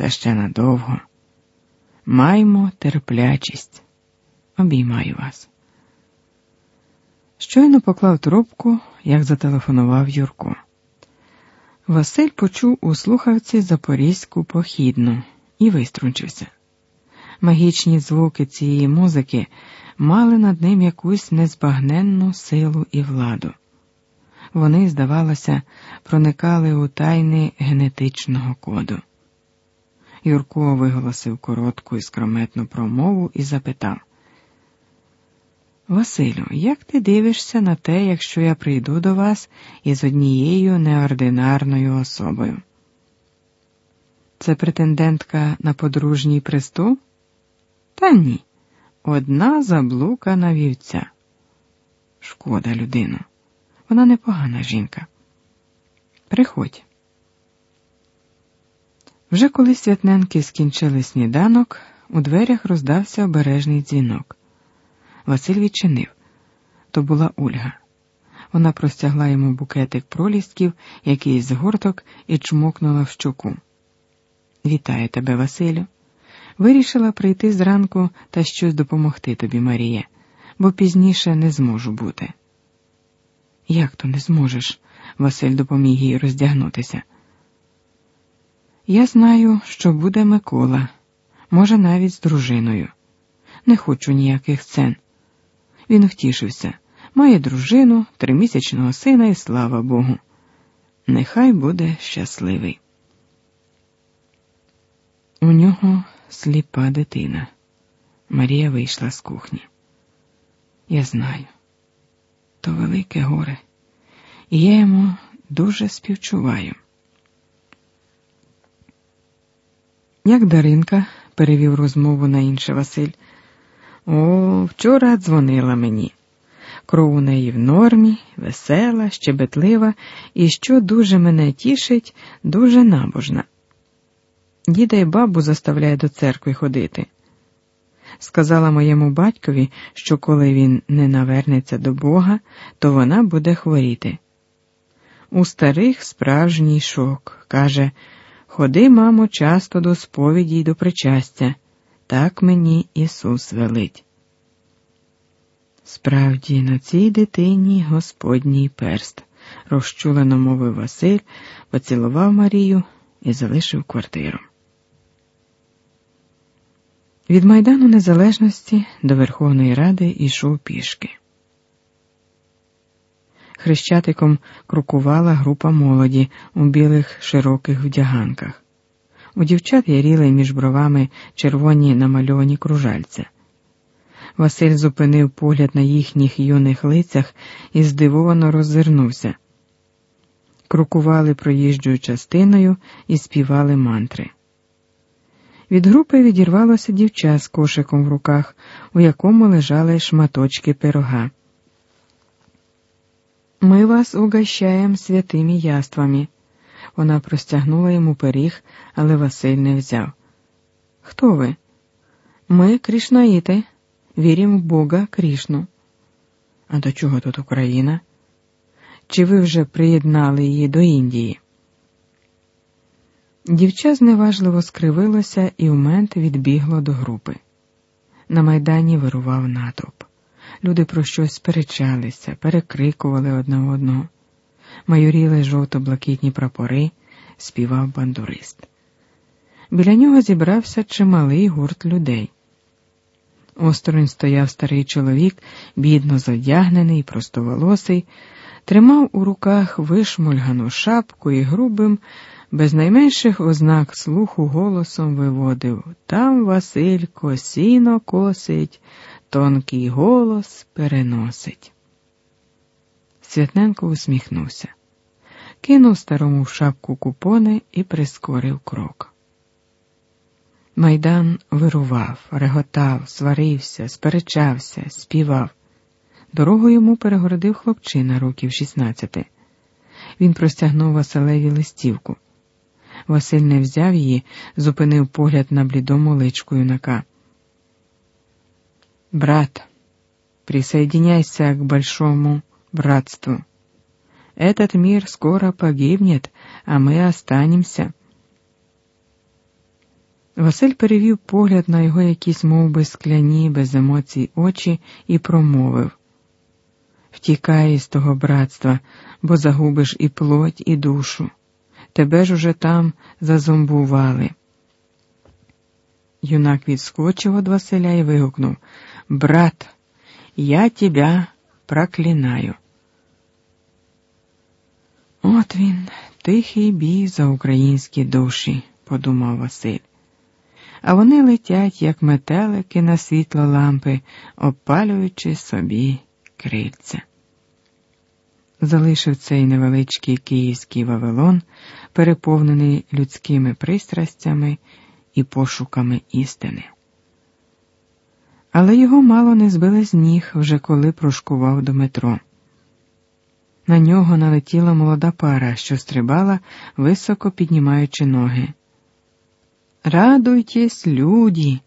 це ще надовго. Маймо терплячість. Обіймаю вас. Щойно поклав трубку, як зателефонував Юрко. Василь почув у слухавці запорізьку похідну і виструнчився. Магічні звуки цієї музики мали над ним якусь незбагненну силу і владу. Вони, здавалося, проникали у тайни генетичного коду. Юрко виголосив коротку і скрометну промову і запитав: Василю, як ти дивишся на те, якщо я прийду до вас із однією неординарною особою? Це претендентка на подружній престол? Та ні, одна заблукана вівця. Шкода людину. Вона непогана жінка. Приходь. Вже коли святненки скінчили сніданок, у дверях роздався обережний дзвінок. Василь відчинив. То була Ольга. Вона простягла йому букетик пролістків, якийсь згорток, і чмокнула в щоку. Вітаю тебе, Василю. Вирішила прийти зранку та щось допомогти тобі, Марія, бо пізніше не зможу бути. Як то не зможеш? Василь допоміг їй роздягнутися. Я знаю, що буде Микола, може, навіть з дружиною. Не хочу ніяких сцен. Він втішився, має дружину, тримісячного сина і слава Богу. Нехай буде щасливий. У нього сліпа дитина. Марія вийшла з кухні. Я знаю, то велике горе, і я йому дуже співчуваю. Як Даринка перевів розмову на інше Василь. О, вчора дзвонила мені. Кров у неї в нормі, весела, щебетлива, і що дуже мене тішить, дуже набожна. Діда й бабу заставляє до церкви ходити. Сказала моєму батькові, що коли він не навернеться до Бога, то вона буде хворіти. У старих справжній шок. Каже, ходи, мамо, часто до сповіді й до причастя. Так мені Ісус велить. Справді, на цій дитині Господній перст, розчулено мовив Василь, поцілував Марію і залишив квартиру. Від Майдану Незалежності до Верховної Ради йшов пішки. Хрещатиком крокувала група молоді у білих широких вдяганках. У дівчат яріли між бровами червоні намальовані кружальця. Василь зупинив погляд на їхніх юних лицях і здивовано роззирнувся. Крокували проїжджою частиною і співали мантри. Від групи відірвалося дівча з кошиком в руках, у якому лежали шматочки пирога. Ми вас угощаємо святими яствами. Вона простягнула йому пиріг, але Василь не взяв. Хто ви? Ми крішнаїти, віримо в Бога Крішну. А до чого тут Україна? Чи ви вже приєднали її до Індії? Дівча зневажливо скривилося і в мент відбігло до групи. На майдані вирував натовп. Люди про щось сперечалися, перекрикували одне одного. Майоріли жовто-блакитні прапори, співав бандурист. Біля нього зібрався чималий гурт людей. Осторонь стояв старий чоловік, бідно задягнений, простоволосий, тримав у руках вишмульгану шапку і грубим, без найменших ознак слуху голосом виводив Там Василько сіно косить, тонкий голос переносить. Святненко усміхнувся, кинув старому в шапку купони і прискорив крок. Майдан вирував, реготав, сварився, сперечався, співав. Дорогу йому перегородив хлопчина років 16. Він простягнув Василеві листівку. Василь не взяв її, зупинив погляд на блідому личку юнака. Брат, присоединяйся к большому братству. Этот мир скоро погибнет, а мы останемся. Василь перевів погляд на його якісь мов би, скляні, без емоцій очі і промовив Втікай із того братства, бо загубиш і плоть, і душу. Тебе ж уже там зазомбували. Юнак відскочив від Василя і вигукнув Брат, я тебя проклинаю. От він, тихий бій за українські душі, подумав Василь. А вони летять, як метелики на світло лампи, опалюючи собі крильця. Залишив цей невеличкий київський Вавилон, переповнений людськими пристрастями і пошуками істини. Але його мало не збили з ніг, вже коли прошкував до метро. На нього налетіла молода пара, що стрибала, високо піднімаючи ноги. Радуйтесь, люди,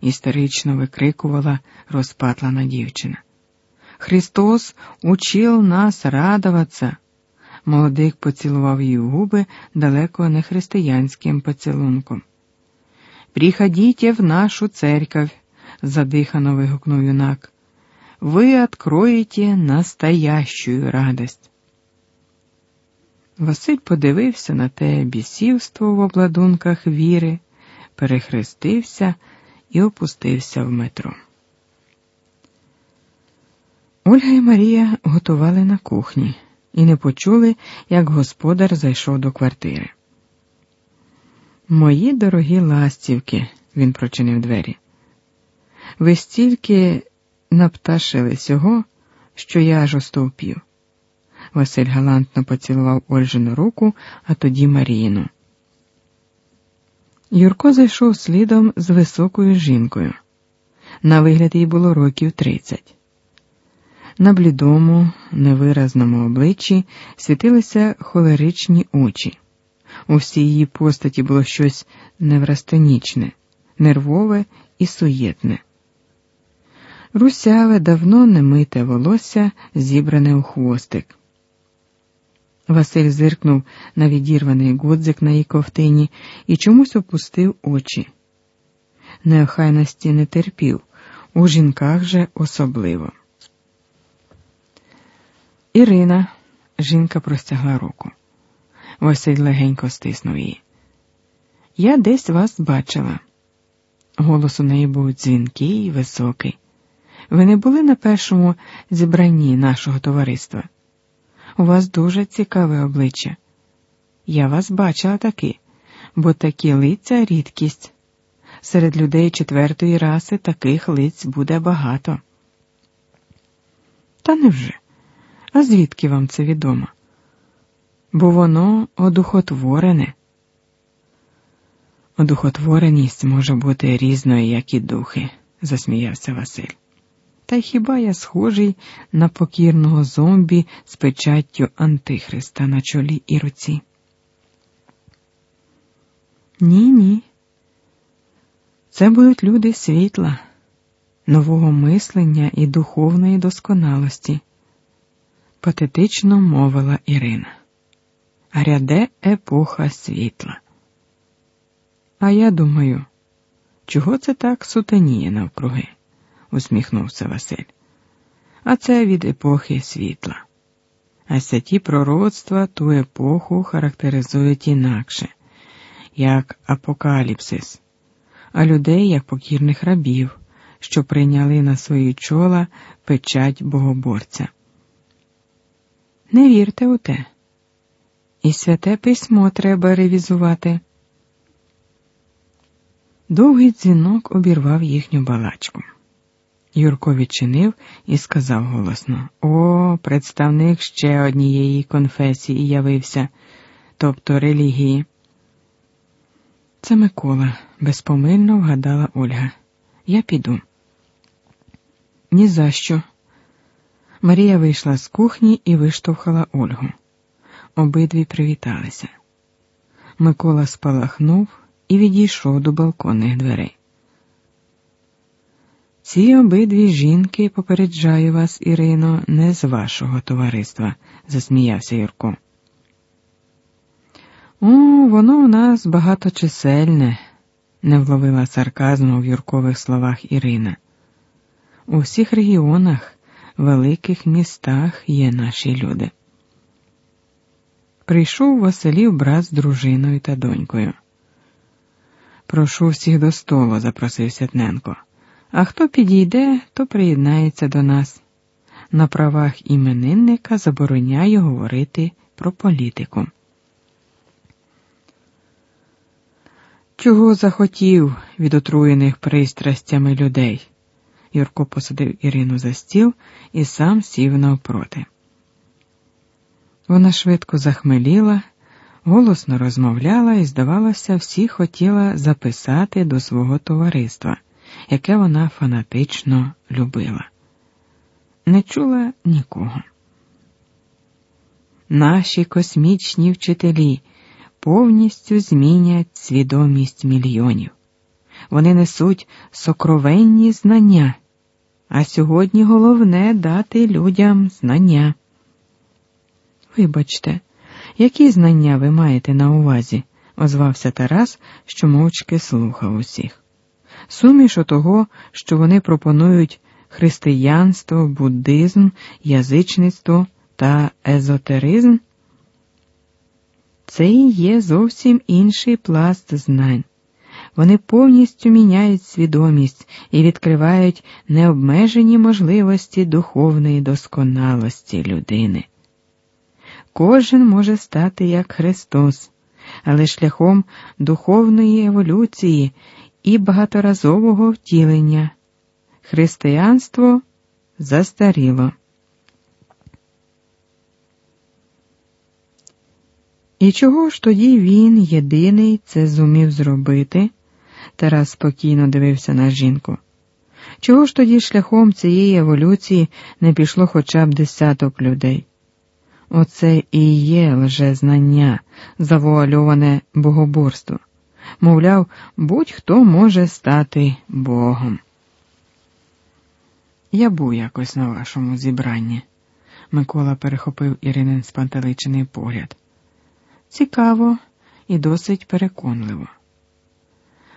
істерично викрикувала розпатлана дівчина. Христос учил нас радоваться. Молодик поцілував її губи далеко не християнським поцілунком. Приходите в нашу церковь, задихано вигукнув юнак. Ви откроете настоящую радость. Василь подивився на те бісівство в обладунках віри, перехрестився і опустився в метро. Ольга і Марія готували на кухні і не почули, як господар зайшов до квартири. Мої дорогі ластівки, він прочинив двері. Ви стільки напташили сього, що я аж остовпів. Василь галантно поцілував Ольжину руку, а тоді Маріїну. Юрко зайшов слідом з високою жінкою. На вигляд їй було років тридцять. На блідому, невиразному обличчі світилися холеричні очі. У всій її постаті було щось неврастонічне, нервове і суєтне. Русяве, давно немите волосся, зібране у хвостик. Василь зиркнув на відірваний годзик на її ковтині і чомусь опустив очі. Неохайності не терпів, у жінках же особливо. Ірина, жінка простягла руку. Василь легенько стиснув її. Я десь вас бачила. Голос у неї був дзвінкий і високий. Ви не були на першому зібранні нашого товариства? У вас дуже цікаве обличчя. Я вас бачила таки, бо такі лиця рідкість. Серед людей четвертої раси таких лиць буде багато. Та невже? А звідки вам це відомо? Бо воно одухотворене. Одухотвореність може бути різною, як і духи, засміявся Василь. Та хіба я схожий на покірного зомбі з печаттю Антихриста на чолі і руці? Ні, ні. Це будуть люди світла, нового мислення і духовної досконалості, патетично мовила Ірина. Ряде епоха світла. А я думаю, чого це так сутеніє навкруги? Усміхнувся Василь. А це від епохи світла. А святі пророцтва ту епоху характеризують інакше, як апокаліпсис, а людей як покірних рабів, що прийняли на свої чола печать богоборця. Не вірте у те. І святе письмо треба ревізувати. Довгий дзвінок обірвав їхню балачку. Юрко відчинив і сказав голосно: О, представник ще однієї конфесії явився, тобто релігії. Це Микола, безпомильно вгадала Ольга. Я піду. «Ні за що». Марія вийшла з кухні і виштовхала Ольгу. Обидві привіталися. Микола спалахнув і відійшов до балконних дверей. Ці обидві жінки попереджаю вас, Ірино, не з вашого товариства, засміявся Юрко. О, воно у нас багаточисельне, не вловила сарказму в юркових словах Ірина. У всіх регіонах, великих містах є наші люди. Прийшов Василів брат з дружиною та донькою. Прошу всіх до столу, запросив Сятненко. А хто підійде, то приєднається до нас. На правах іменинника забороняю говорити про політику. Чого захотів від отруєних пристрастями людей? Юрко посадив Ірину за стіл і сам сів навпроти. Вона швидко захмеліла, голосно розмовляла і, здавалося, всі хотіла записати до свого товариства, яке вона фанатично любила. Не чула нікого. Наші космічні вчителі повністю змінять свідомість мільйонів. Вони несуть сокровенні знання, а сьогодні головне дати людям знання. Вибачте, які знання ви маєте на увазі? озвався Тарас, що мовчки слухав усіх. Суміш того, що вони пропонують християнство, буддизм, язичництво та езотеризм. Це і є зовсім інший пласт знань. Вони повністю міняють свідомість і відкривають необмежені можливості духовної досконалості людини. Кожен може стати як Христос, але шляхом духовної еволюції і багаторазового втілення. Християнство застаріло. І чого ж тоді він, єдиний, це зумів зробити? Тарас спокійно дивився на жінку. Чого ж тоді шляхом цієї еволюції не пішло хоча б десяток людей? Оце і є лжезнання, завуальоване богоборство. Мовляв, будь-хто може стати Богом. Я був якось на вашому зібранні. Микола перехопив Іринин спантеличений погляд. Цікаво і досить переконливо.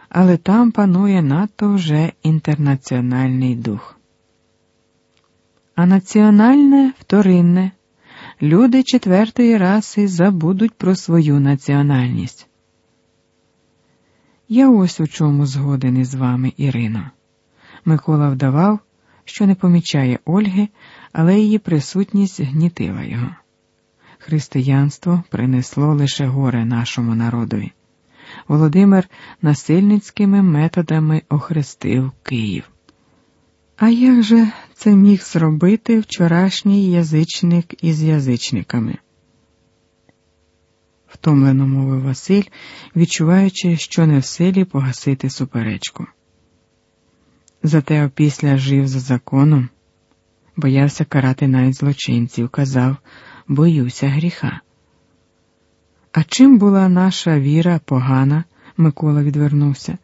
Але там панує надто вже інтернаціональний дух. А національне вторинне люди четвертої раси забудуть про свою національність. Я ось у чому згоден із вами, Ірино. Микола вдавав, що не помічає Ольги, але її присутність гнітила його. Християнство принесло лише горе нашому народові. Володимир насильницькими методами охрестив Київ. А як же це міг зробити вчорашній язичник із язичниками? Втомлено мовив Василь, відчуваючи, що не в силі погасити суперечку. Зате опісля жив за законом, боявся карати навіть злочинців, казав боюся гріха. А чим була наша віра погана? Микола відвернувся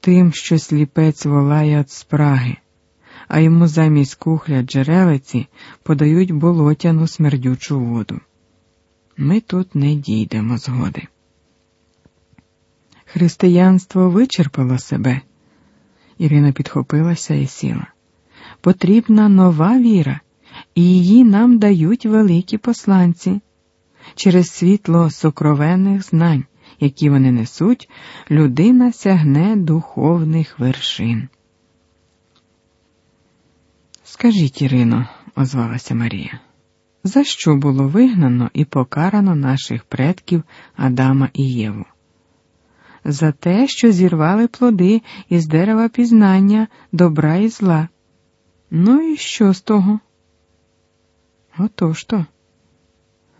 тим, що сліпець волає від спраги, а йому замість кухля джерелиці подають болотяну смердючу воду. Ми тут не дійдемо згоди. Християнство вичерпало себе. Ірина підхопилася і сіла. Потрібна нова віра, і її нам дають великі посланці через світло сокровенних знань які вони несуть, людина сягне духовних вершин. Скажіть, Ірино, озвалася Марія, за що було вигнано і покарано наших предків Адама і Єву? За те, що зірвали плоди із дерева пізнання добра і зла. Ну і що з того? Отож то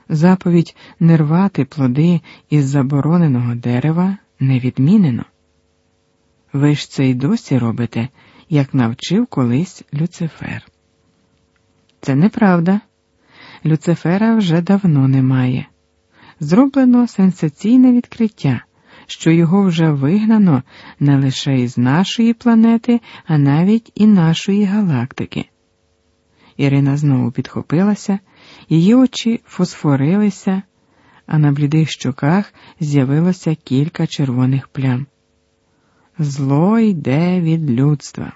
заповідь не рвати плоди із забороненого дерева не відмінено. Ви ж це й досі робите, як навчив колись Люцифер. Це неправда. Люцифера вже давно немає. Зроблено сенсаційне відкриття, що його вже вигнано не лише із нашої планети, а навіть і нашої галактики. Ірина знову підхопилася Її очі фосфорилися, а на блідих щоках з'явилося кілька червоних плям. Зло йде від людства.